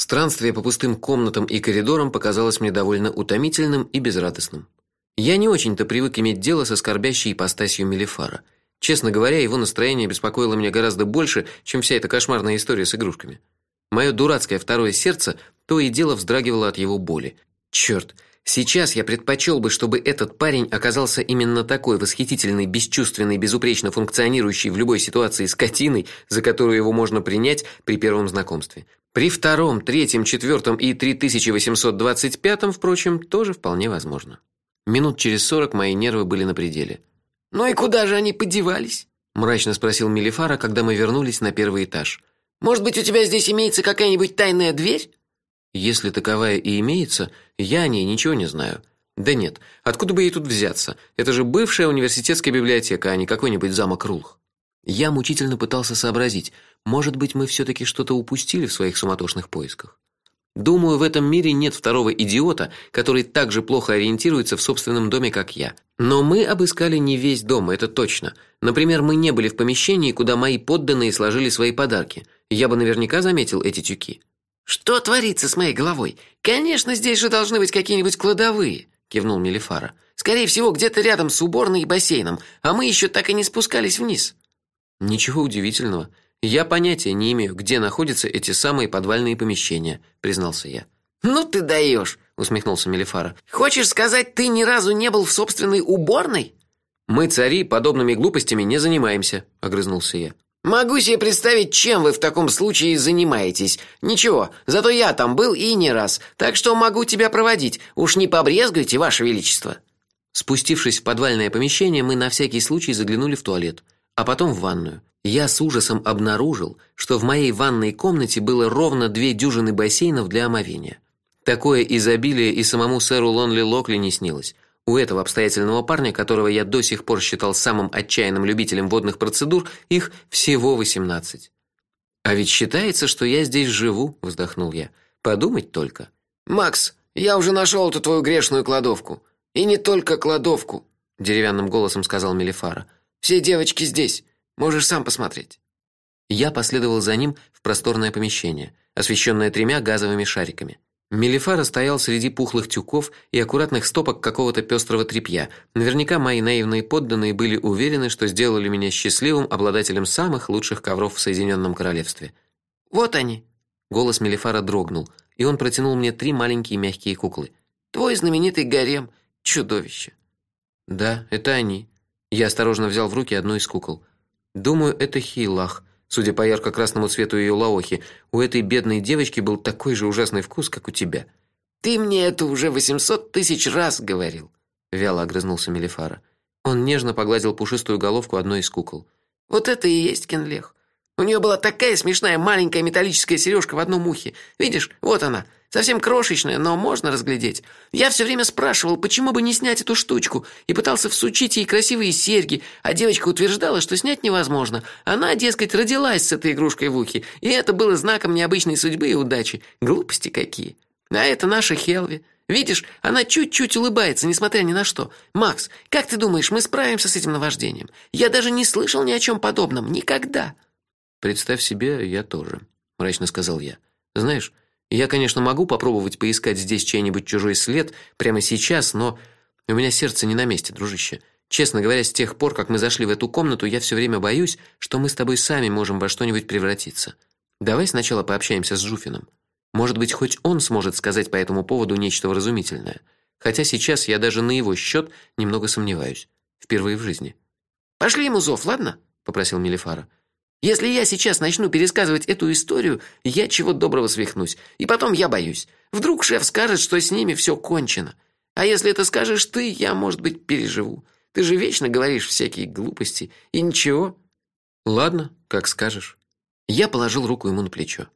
Странствие по пустым комнатам и коридорам показалось мне довольно утомительным и безрадостным. Я не очень-то привык иметь дело со скорбящей ипостасью Мелифара. Честно говоря, его настроение беспокоило меня гораздо больше, чем вся эта кошмарная история с игрушками. Мое дурацкое второе сердце то и дело вздрагивало от его боли. Черт, сейчас я предпочел бы, чтобы этот парень оказался именно такой восхитительной, бесчувственной, безупречно функционирующей в любой ситуации скотиной, за которую его можно принять при первом знакомстве. При втором, третьем, четвертом и 3825, впрочем, тоже вполне возможно. Минут через сорок мои нервы были на пределе. Ну и куда же они подевались? мрачно спросил Мелифара, когда мы вернулись на первый этаж. Может быть, у тебя здесь имеется какая-нибудь тайная дверь? Если таковая и имеется, я о ней ничего не знаю. Да нет, откуда бы ей тут взяться? Это же бывшая университетская библиотека, а не какой-нибудь замок Рулх. Я мучительно пытался сообразить, может быть, мы все таки что-то упустили в своих суматошных поисках. Думаю, в этом мире нет второго идиота, который так же плохо ориентируется в собственном доме, как я. Но мы обыскали не весь дом, это точно. Например, мы не были в помещении, куда мои подданные сложили свои подарки. Я бы наверняка заметил эти тюки. Что творится с моей головой? Конечно, здесь же должны быть какие-нибудь кладовые, кивнул Мелифара. Скорее всего, где-то рядом с уборной и бассейном, а мы еще так и не спускались вниз. Ничего удивительного. Я понятия не имею, где находятся эти самые подвальные помещения, признался я. Ну ты даешь, усмехнулся Мелифара. Хочешь сказать, ты ни разу не был в собственной уборной? Мы цари подобными глупостями не занимаемся, огрызнулся я. Могу себе представить, чем вы в таком случае занимаетесь. Ничего, зато я там был и не раз, так что могу тебя проводить. Уж не побрезгуйте, ваше величество. Спустившись в подвальное помещение, мы на всякий случай заглянули в туалет а потом в ванную. Я с ужасом обнаружил, что в моей ванной комнате было ровно две дюжины бассейнов для омовения. Такое изобилие и самому сэру Лонли Локли не снилось. У этого обстоятельного парня, которого я до сих пор считал самым отчаянным любителем водных процедур, их всего восемнадцать. А ведь считается, что я здесь живу, вздохнул я. Подумать только. Макс, я уже нашел эту твою грешную кладовку, и не только кладовку, деревянным голосом сказал Мелифара. Все девочки здесь. Можешь сам посмотреть. Я последовал за ним в просторное помещение, освещенное тремя газовыми шариками. Мелифара стоял среди пухлых тюков и аккуратных стопок какого-то пестрого тряпья. Наверняка мои наивные подданные были уверены, что сделали меня счастливым обладателем самых лучших ковров в Соединенном королевстве. Вот они. Голос Мелифара дрогнул, и он протянул мне три маленькие мягкие куклы. Твой знаменитый гарем, чудовище. Да, это они. Я осторожно взял в руки одну из кукол. Думаю, это Хилах. Судя по ярко-красному цвету ее лаохи, у этой бедной девочки был такой же ужасный вкус, как у тебя. Ты мне это уже восемьсот тысяч раз говорил, вяло огрызнулся Мелифара. Он нежно погладил пушистую головку одной из кукол. Вот это и есть Кенлех. У нее была такая смешная маленькая металлическая сережка в одном ухе. Видишь? Вот она. Совсем крошечная, но можно разглядеть. Я все время спрашивал, почему бы не снять эту штучку, и пытался всучить ей красивые серьги, а девочка утверждала, что снять невозможно. Она, дескать, родилась с этой игрушкой в ухе, и это было знаком необычной судьбы и удачи. Глупости какие. А это наша Хелви. Видишь, она чуть-чуть улыбается, несмотря ни на что. Макс, как ты думаешь, мы справимся с этим наваждением? Я даже не слышал ни о чем подобном никогда. Представь себе, я тоже, мрачно сказал я. Знаешь, я, конечно, могу попробовать поискать здесь чей-нибудь чужой след прямо сейчас, но у меня сердце не на месте, дружище. Честно говоря, с тех пор, как мы зашли в эту комнату, я все время боюсь, что мы с тобой сами можем во что-нибудь превратиться. Давай сначала пообщаемся с Жуфином. Может быть, хоть он сможет сказать по этому поводу нечто вразумительное. Хотя сейчас я даже на его счет немного сомневаюсь. Впервые в жизни. Пошли ему зов, ладно? попросил Мелифара. Если я сейчас начну пересказывать эту историю, я чего доброго свихнусь. И потом я боюсь. Вдруг шеф скажет, что с ними все кончено. А если это скажешь ты, я, может быть, переживу. Ты же вечно говоришь всякие глупости. И ничего. Ладно, как скажешь. Я положил руку ему на плечо.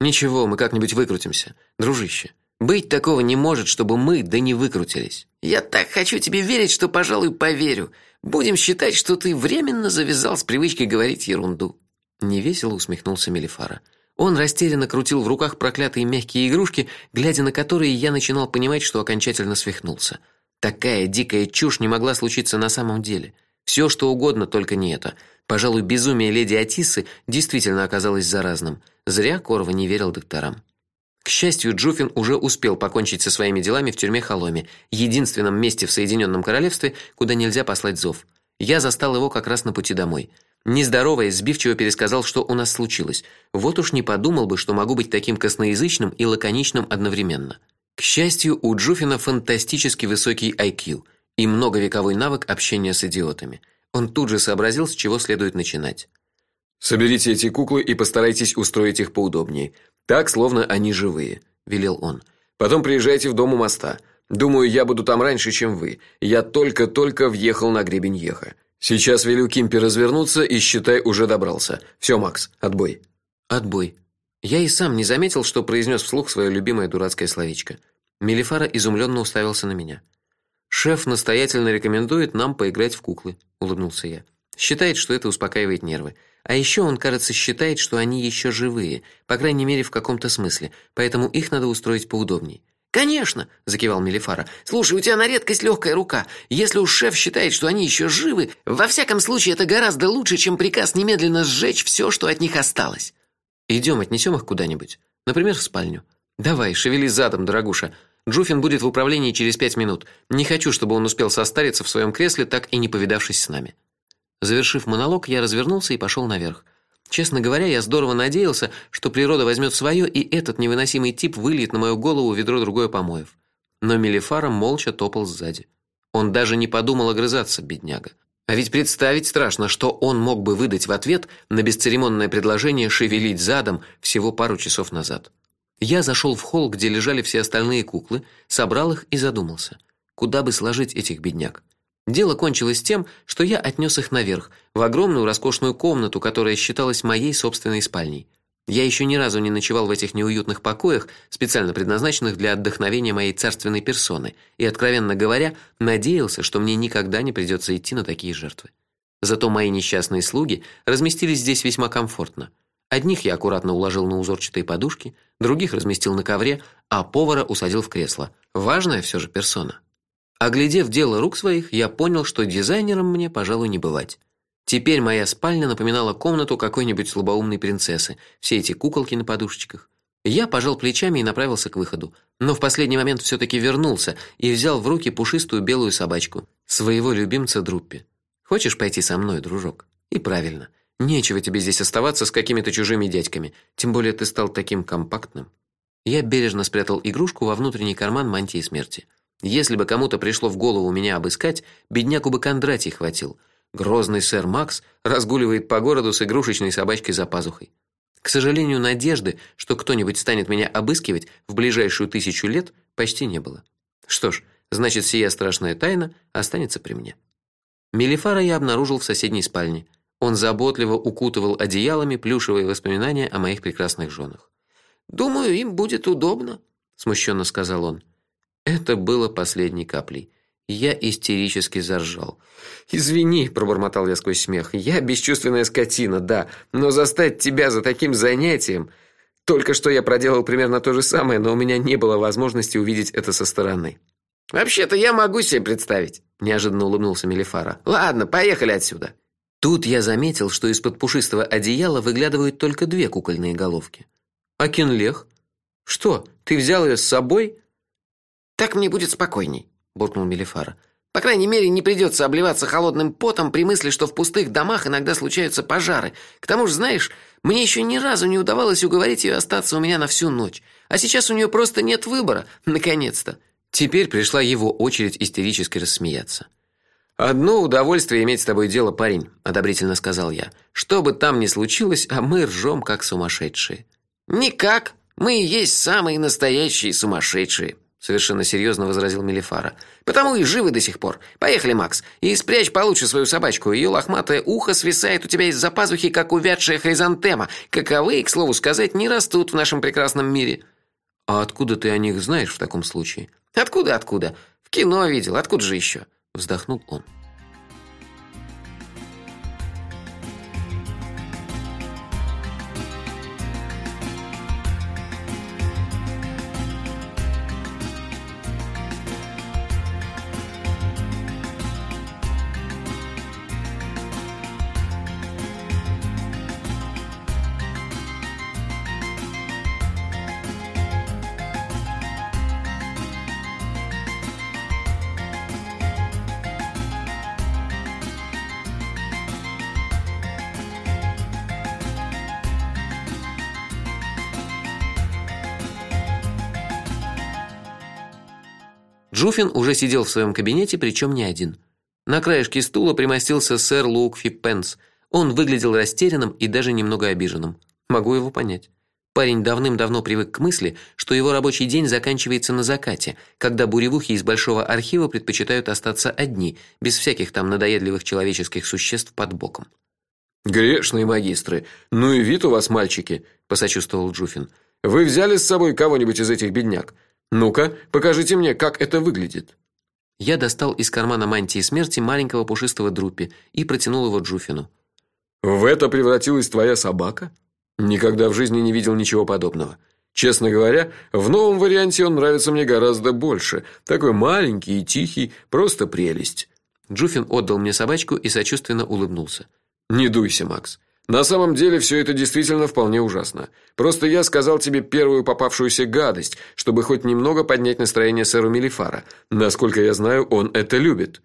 Ничего, мы как-нибудь выкрутимся, дружище. Быть такого не может, чтобы мы да не выкрутились. Я так хочу тебе верить, что, пожалуй, поверю. Будем считать, что ты временно завязал с привычкой говорить ерунду. Невесело усмехнулся Мелифара. Он растерянно крутил в руках проклятые мягкие игрушки, глядя на которые я начинал понимать, что окончательно свихнулся. Такая дикая чушь не могла случиться на самом деле. Все, что угодно, только не это. Пожалуй, безумие леди Атисы действительно оказалось заразным. Зря Корва не верил докторам. К счастью, Джуфин уже успел покончить со своими делами в тюрьме Холоме, единственном месте в Соединенном королевстве, куда нельзя послать зов. Я застал его как раз на пути домой. Нездоровый, сбивчиво пересказал, что у нас случилось. Вот уж не подумал бы, что могу быть таким косноязычным и лаконичным одновременно. К счастью, у Джуфина фантастически высокий IQ и многовековой навык общения с идиотами. Он тут же сообразил, с чего следует начинать. Соберите эти куклы и постарайтесь устроить их поудобнее. Так, словно они живые, велел он. Потом приезжайте в дом у моста. Думаю, я буду там раньше, чем вы. Я только-только въехал на гребень Еха. Сейчас велю Кимпе развернуться и считай уже добрался. Все, Макс, отбой. Отбой. Я и сам не заметил, что произнес вслух свое любимое дурацкое словечко. Мелифара изумленно уставился на меня. Шеф настоятельно рекомендует нам поиграть в куклы, улыбнулся я. Считает, что это успокаивает нервы. А еще он, кажется, считает, что они еще живые, по крайней мере, в каком-то смысле, поэтому их надо устроить поудобней. Конечно, закивал Мелифара. Слушай, у тебя на редкость легкая рука. Если уж шеф считает, что они еще живы, во всяком случае это гораздо лучше, чем приказ немедленно сжечь все, что от них осталось. Идем, отнесем их куда-нибудь, например, в спальню. Давай, шевели задом, дорогуша. Джуфин будет в управлении через пять минут. Не хочу, чтобы он успел состариться в своем кресле, так и не повидавшись с нами. Завершив монолог, я развернулся и пошел наверх. Честно говоря, я здорово надеялся, что природа возьмет свое, и этот невыносимый тип выльет на мою голову ведро другое помоев. Но Мелифара молча топал сзади. Он даже не подумал огрызаться, бедняга. А ведь представить страшно, что он мог бы выдать в ответ на бесцеремонное предложение шевелить задом всего пару часов назад. Я зашел в холл, где лежали все остальные куклы, собрал их и задумался, куда бы сложить этих бедняк. Дело кончилось тем, что я отнес их наверх, в огромную роскошную комнату, которая считалась моей собственной спальней. Я еще ни разу не ночевал в этих неуютных покоях, специально предназначенных для отдохновения моей царственной персоны, и откровенно говоря, надеялся, что мне никогда не придется идти на такие жертвы. Зато мои несчастные слуги разместились здесь весьма комфортно. Одних я аккуратно уложил на узорчатые подушки, других разместил на ковре, а повара усадил в кресло. Важная все же персона. Оглядев дело рук своих, я понял, что дизайнером мне, пожалуй, не бывать. Теперь моя спальня напоминала комнату какой-нибудь слабоумной принцессы. Все эти куколки на подушечках. Я пожал плечами и направился к выходу, но в последний момент все таки вернулся и взял в руки пушистую белую собачку, своего любимца Друппи. Хочешь пойти со мной, дружок? И правильно. Нечего тебе здесь оставаться с какими-то чужими дядьками, тем более ты стал таким компактным. Я бережно спрятал игрушку во внутренний карман мантии смерти. Если бы кому-то пришло в голову меня обыскать, бедняку бы Кондратий хватил. Грозный сэр Макс разгуливает по городу с игрушечной собачкой за пазухой. К сожалению, надежды, что кто-нибудь станет меня обыскивать в ближайшую тысячу лет, почти не было. Что ж, значит, сия страшная тайна останется при мне. Мелифара я обнаружил в соседней спальне. Он заботливо укутывал одеялами плюшевые воспоминания о моих прекрасных женах. "Думаю, им будет удобно", смущенно сказал он. Это было последней каплей. Я истерически заржал. Извини, пробормотал я сквозь смех. Я бесчувственная скотина, да, но застать тебя за таким занятием, только что я проделал примерно то же самое, но у меня не было возможности увидеть это со стороны. Вообще-то я могу себе представить, неожиданно улыбнулся Мелифара. Ладно, поехали отсюда. Тут я заметил, что из-под пушистого одеяла выглядывают только две кукольные головки. А Кинлех? Что, ты взял ее с собой? Так мне будет спокойней, буркнул Мелифара. По крайней мере, не придется обливаться холодным потом при мысли, что в пустых домах иногда случаются пожары. К тому же, знаешь, мне еще ни разу не удавалось уговорить ее остаться у меня на всю ночь. А сейчас у нее просто нет выбора, наконец-то. Теперь пришла его очередь истерически рассмеяться. Одно удовольствие иметь с тобой дело, парень, одобрительно сказал я. Что бы там ни случилось, а мы ржем как сумасшедшие. Никак, мы и есть самые настоящие сумасшедшие, совершенно серьезно возразил Мелифара. Потому и живы до сих пор. Поехали, Макс, и спрячь получше свою собачку. Ее лохматое ухо свисает у тебя из-за пазухи, как увядшая хризантема. Каковые, к слову сказать, не растут в нашем прекрасном мире. А откуда ты о них знаешь в таком случае? Откуда, откуда? В кино видел. Откуда же еще? вздохнул он. Джуфин уже сидел в своем кабинете, причем не один. На краешке стула примостился сэр Лукфи Пенс. Он выглядел растерянным и даже немного обиженным. Могу его понять. Парень давным-давно привык к мысли, что его рабочий день заканчивается на закате, когда буревухи из большого архива предпочитают остаться одни, без всяких там надоедливых человеческих существ под боком. Грешные магистры. Ну и вид у вас, мальчики, посочувствовал Джуфин. Вы взяли с собой кого-нибудь из этих бедняк? Ну-ка, покажите мне, как это выглядит. Я достал из кармана мантии смерти маленького пушистого друппи и протянул его Джуфину. В это превратилась твоя собака? Никогда в жизни не видел ничего подобного. Честно говоря, в новом варианте он нравится мне гораздо больше. Такой маленький и тихий, просто прелесть. Джуфин отдал мне собачку и сочувственно улыбнулся. Не дуйся, Макс. На самом деле все это действительно вполне ужасно. Просто я сказал тебе первую попавшуюся гадость, чтобы хоть немного поднять настроение сэру Мелифара. Насколько я знаю, он это любит.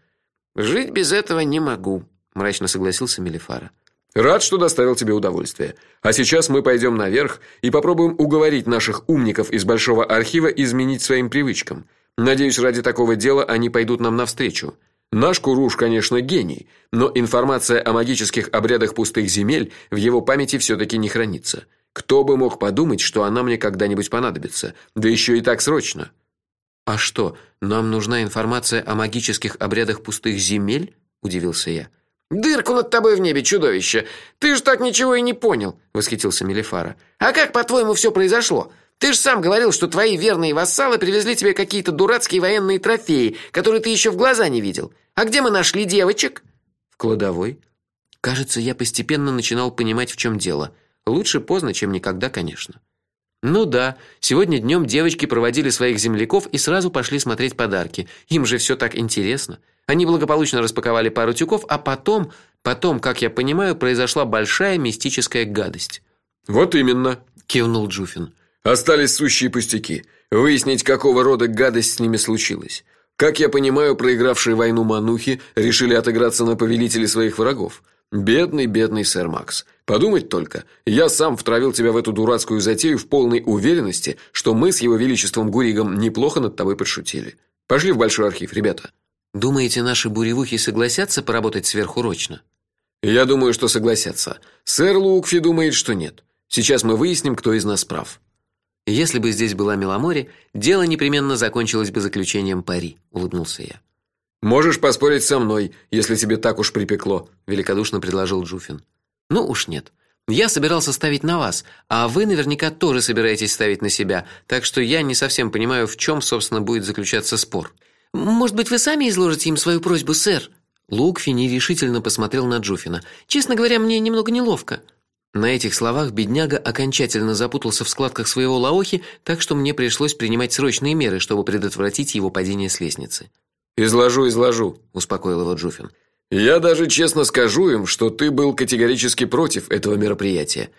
Жить без этого не могу, мрачно согласился Мелифара. Рад, что доставил тебе удовольствие. А сейчас мы пойдем наверх и попробуем уговорить наших умников из большого архива изменить своим привычкам. Надеюсь, ради такого дела они пойдут нам навстречу. Наш Куруш, конечно, гений, но информация о магических обрядах пустых земель в его памяти все таки не хранится. Кто бы мог подумать, что она мне когда-нибудь понадобится, да еще и так срочно. А что, нам нужна информация о магических обрядах пустых земель? удивился я. Дырку над тобой в небе, чудовище. Ты ж так ничего и не понял, восхитился Мелифара. А как, по-твоему, все произошло? Ты же сам говорил, что твои верные вассалы привезли тебе какие-то дурацкие военные трофеи, которые ты еще в глаза не видел. А где мы нашли девочек? В кладовой. Кажется, я постепенно начинал понимать, в чем дело. Лучше поздно, чем никогда, конечно. Ну да, сегодня днем девочки проводили своих земляков и сразу пошли смотреть подарки. Им же все так интересно. Они благополучно распаковали пару тюков, а потом, потом, как я понимаю, произошла большая мистическая гадость. Вот именно, кивнул Джуфин. Остались сущие пустяки. Выяснить, какого рода гадость с ними случилась. Как я понимаю, проигравшие войну манухи решили отыграться на повелителе своих врагов. Бедный, бедный сэр Макс. Подумать только, я сам втравил тебя в эту дурацкую затею в полной уверенности, что мы с его величеством Гуригом неплохо над тобой подшутили. Пошли в большой архив, ребята. Думаете, наши буревухи согласятся поработать сверхурочно? Я думаю, что согласятся. Сэр Лукфи думает, что нет. Сейчас мы выясним, кто из нас прав. Если бы здесь была Меломори, дело непременно закончилось бы заключением пари, улыбнулся я. Можешь поспорить со мной, если тебе так уж припекло, великодушно предложил Джуфин. Ну уж нет. Я собирался ставить на вас, а вы наверняка тоже собираетесь ставить на себя, так что я не совсем понимаю, в чем, собственно, будет заключаться спор. Может быть, вы сами изложите им свою просьбу, сэр? Лукфи нерешительно посмотрел на Джуфина. Честно говоря, мне немного неловко. На этих словах бедняга окончательно запутался в складках своего лаохи, так что мне пришлось принимать срочные меры, чтобы предотвратить его падение с лестницы. Изложу, изложу, успокоил его Джуфин. Я даже честно скажу им, что ты был категорически против этого мероприятия.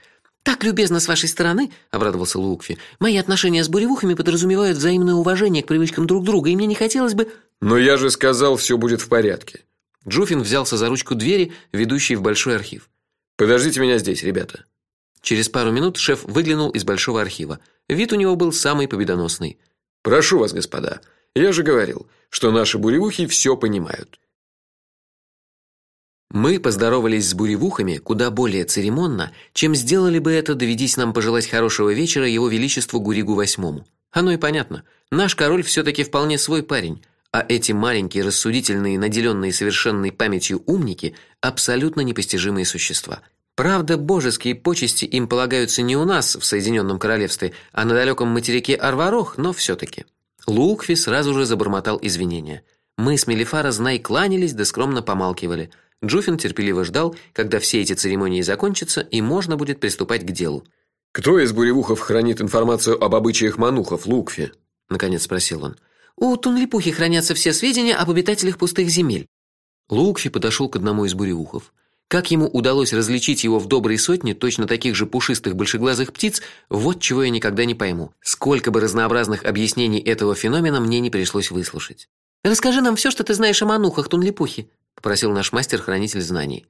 Так любезно с вашей стороны, обрадовался Лукфи. Мои отношения с буревухами подразумевают взаимное уважение к привычкам друг друга, и мне не хотелось бы Но я же сказал, все будет в порядке. Джуфин взялся за ручку двери, ведущей в большой архив. Подождите меня здесь, ребята. Через пару минут шеф выглянул из большого архива. Вид у него был самый победоносный. Прошу вас, господа. Я же говорил, что наши буревухи все понимают. Мы поздоровались с буревухами куда более церемонно, чем сделали бы это, доведись нам пожелать хорошего вечера его величеству Гуригу восьмому. Оно и понятно. Наш король все таки вполне свой парень, а эти маленькие, рассудительные, наделенные совершенной памятью умники абсолютно непостижимые существа. Правда, божеские почести им полагаются не у нас в Соединенном королевстве, а на далеком материке Арварох, но все таки Лукви сразу же забормотал извинения. Мы с Мелифара знай кланялись, да скромно помалкивали. Джуфин терпеливо ждал, когда все эти церемонии закончатся и можно будет приступать к делу. Кто из буревухов хранит информацию об обычаях манухов, Лукви? наконец спросил он. У Тунлипухи хранятся все сведения об обитателях пустых земель. Лукфи подошел к одному из буревухов. Как ему удалось различить его в доброй сотне точно таких же пушистых большеглазых птиц, вот чего я никогда не пойму. Сколько бы разнообразных объяснений этого феномена мне не пришлось выслушать. Расскажи нам все, что ты знаешь о манухах Тунлипухи, попросил наш мастер-хранитель знаний.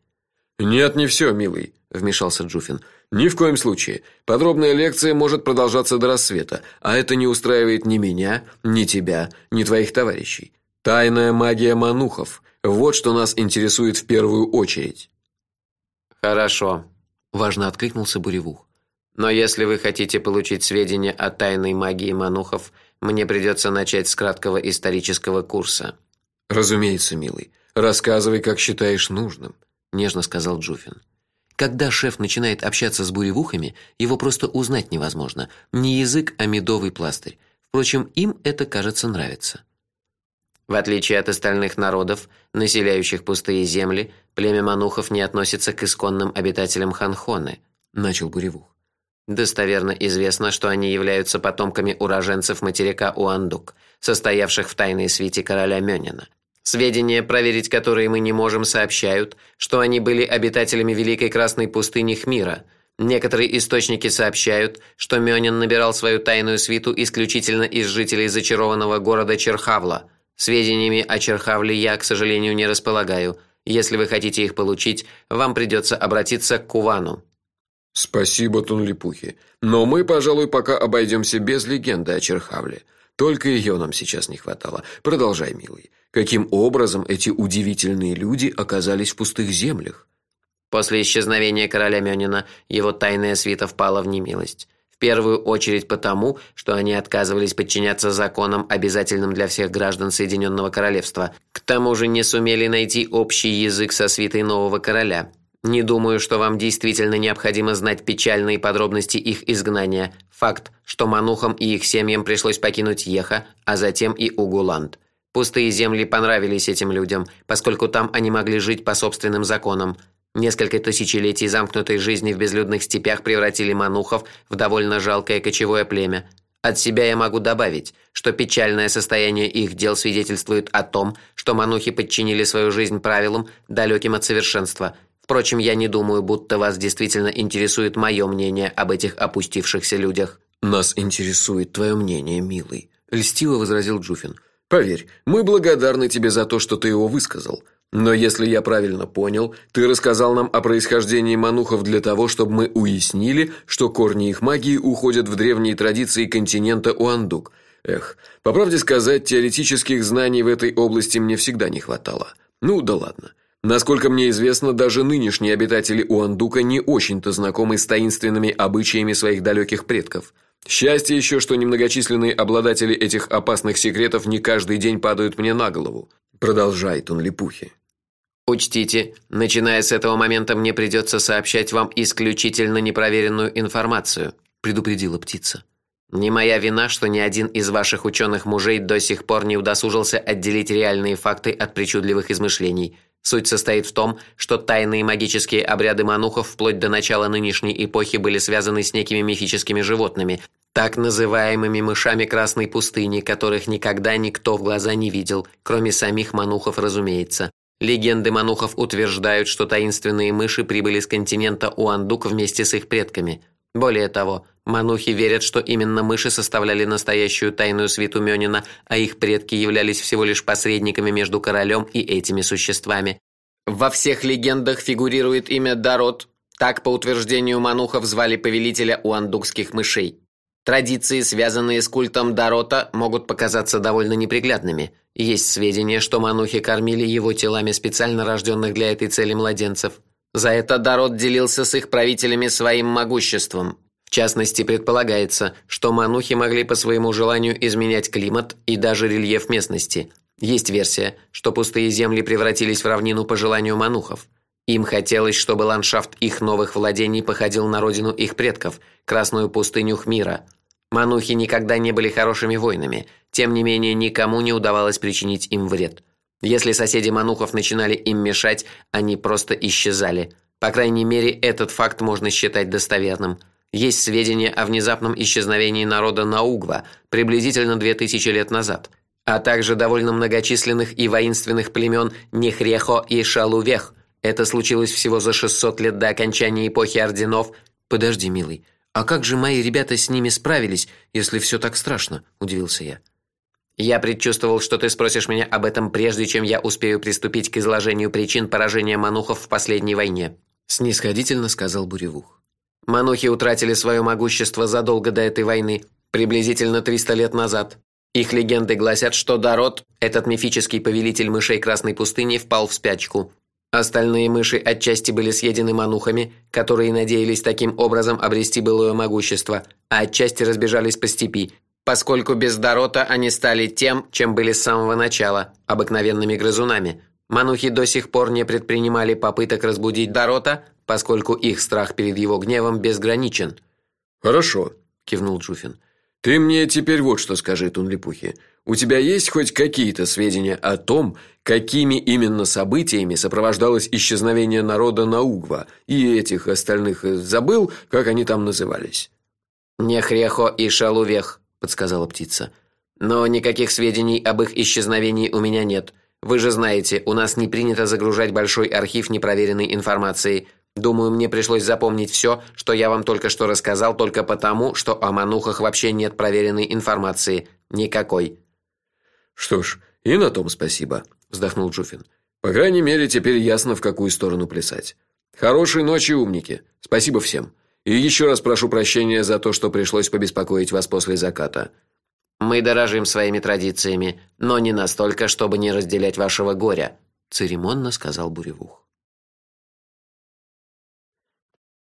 Нет, не все, милый, вмешался Джуфин. Ни в коем случае. Подробная лекция может продолжаться до рассвета, а это не устраивает ни меня, ни тебя, ни твоих товарищей. Тайная магия манухов вот что нас интересует в первую очередь. Хорошо, важно откликнулся Буревух. Но если вы хотите получить сведения о тайной магии манухов, мне придется начать с краткого исторического курса. Разумеется, милый. Рассказывай, как считаешь нужным, нежно сказал Джуфин. Когда шеф начинает общаться с буревухами, его просто узнать невозможно. Не язык, а медовый пластырь. Впрочем, им это, кажется, нравится. В отличие от остальных народов, населяющих пустые земли, племя манухов не относится к исконным обитателям Ханхоны, начал Буревух. Достоверно известно, что они являются потомками уроженцев материка Уандук, состоявших в тайной свите короля Мёнина. Сведения, проверить которые мы не можем, сообщают, что они были обитателями Великой Красной пустыни Хмира. Некоторые источники сообщают, что Мёнин набирал свою тайную свиту исключительно из жителей зачарованного города Черхавла. Сведениями о Черхавле я, к сожалению, не располагаю. Если вы хотите их получить, вам придется обратиться к Кувану. Спасибо, Тунлипухи. Но мы, пожалуй, пока обойдемся без легенды о Черхавле. Только ее нам сейчас не хватало. Продолжай, милый. Каким образом эти удивительные люди оказались в пустых землях? После исчезновения короля Мёнина его тайная свита впала в немилость. В первую очередь потому, что они отказывались подчиняться законам, обязательным для всех граждан Соединенного Королевства. К тому же не сумели найти общий язык со свитой нового короля. Не думаю, что вам действительно необходимо знать печальные подробности их изгнания. Факт, что манухам и их семьям пришлось покинуть Еха, а затем и Угуланд. Пустые земли понравились этим людям, поскольку там они могли жить по собственным законам. Несколько тысячелетий замкнутой жизни в безлюдных степях превратили манухов в довольно жалкое кочевое племя. От себя я могу добавить, что печальное состояние их дел свидетельствует о том, что манухи подчинили свою жизнь правилам, далеким от совершенства. Впрочем, я не думаю, будто вас действительно интересует мое мнение об этих опустившихся людях. Нас интересует твое мнение, милый, льстиво возразил Джуфин. Поверь, мы благодарны тебе за то, что ты его высказал. Но если я правильно понял, ты рассказал нам о происхождении манухов для того, чтобы мы уяснили, что корни их магии уходят в древние традиции континента Уандук. Эх, по правде сказать, теоретических знаний в этой области мне всегда не хватало. Ну да ладно. Насколько мне известно, даже нынешние обитатели Уандука не очень-то знакомы с таинственными обычаями своих далеких предков. Счастье еще, что немногочисленные обладатели этих опасных секретов не каждый день падают мне на голову. Продолжай, Тунлипухи. Учтите, начиная с этого момента мне придется сообщать вам исключительно непроверенную информацию, предупредила птица. Не моя вина, что ни один из ваших ученых мужей до сих пор не удосужился отделить реальные факты от причудливых измышлений. Суть состоит в том, что тайные магические обряды манухов вплоть до начала нынешней эпохи были связаны с некими мифическими животными, так называемыми мышами Красной пустыни, которых никогда никто в глаза не видел, кроме самих манухов, разумеется. Легенды манухов утверждают, что таинственные мыши прибыли с континента Уандук вместе с их предками. Более того, манухи верят, что именно мыши составляли настоящую тайную свиту Мёнина, а их предки являлись всего лишь посредниками между королем и этими существами. Во всех легендах фигурирует имя Дарот. Так, по утверждению манухов, звали повелителя уандукских мышей. Традиции, связанные с культом Дарота, могут показаться довольно неприглядными. Есть сведения, что манухи кормили его телами специально рожденных для этой цели младенцев. За это Дарот делился с их правителями своим могуществом. В частности, предполагается, что манухи могли по своему желанию изменять климат и даже рельеф местности. Есть версия, что пустые земли превратились в равнину по желанию манухов. Им хотелось, чтобы ландшафт их новых владений походил на родину их предков, красную пустыню Хмира – Манухи никогда не были хорошими воинами, тем не менее никому не удавалось причинить им вред. Если соседи манухов начинали им мешать, они просто исчезали. По крайней мере, этот факт можно считать достоверным. Есть сведения о внезапном исчезновении народа Наугва приблизительно 2000 лет назад, а также довольно многочисленных и воинственных племен Нехрехо и Шалувех. Это случилось всего за 600 лет до окончания эпохи орденов. Подожди, милый. А как же мои ребята с ними справились, если все так страшно? удивился я. Я предчувствовал, что ты спросишь меня об этом прежде, чем я успею приступить к изложению причин поражения манухов в последней войне, снисходительно сказал Буревух. Манухи утратили свое могущество задолго до этой войны, приблизительно 300 лет назад. Их легенды гласят, что Дарот, этот мифический повелитель мышей Красной пустыни, впал в спячку. Остальные мыши отчасти были съедены манухами, которые надеялись таким образом обрести былое могущество, а отчасти разбежались по степи, поскольку без Дарота они стали тем, чем были с самого начала обыкновенными грызунами. Манухи до сих пор не предпринимали попыток разбудить Дарота, поскольку их страх перед его гневом безграничен. Хорошо, кивнул Джуфин. Ты мне теперь вот что скажи, Тунлипухи. У тебя есть хоть какие-то сведения о том, какими именно событиями сопровождалось исчезновение народа Наугва и этих остальных э, забыл, как они там назывались? Нехрехо и Шалувех, подсказала птица. Но никаких сведений об их исчезновении у меня нет. Вы же знаете, у нас не принято загружать большой архив непроверенной информацией. Думаю, мне пришлось запомнить все, что я вам только что рассказал, только потому, что о манухах вообще нет проверенной информации. Никакой. Что ж, и на том спасибо, вздохнул Джуфин. По крайней мере, теперь ясно, в какую сторону плясать. Хорошей ночи, умники. Спасибо всем. И еще раз прошу прощения за то, что пришлось побеспокоить вас после заката. Мы дорожим своими традициями, но не настолько, чтобы не разделять вашего горя, церемонно сказал Буревух.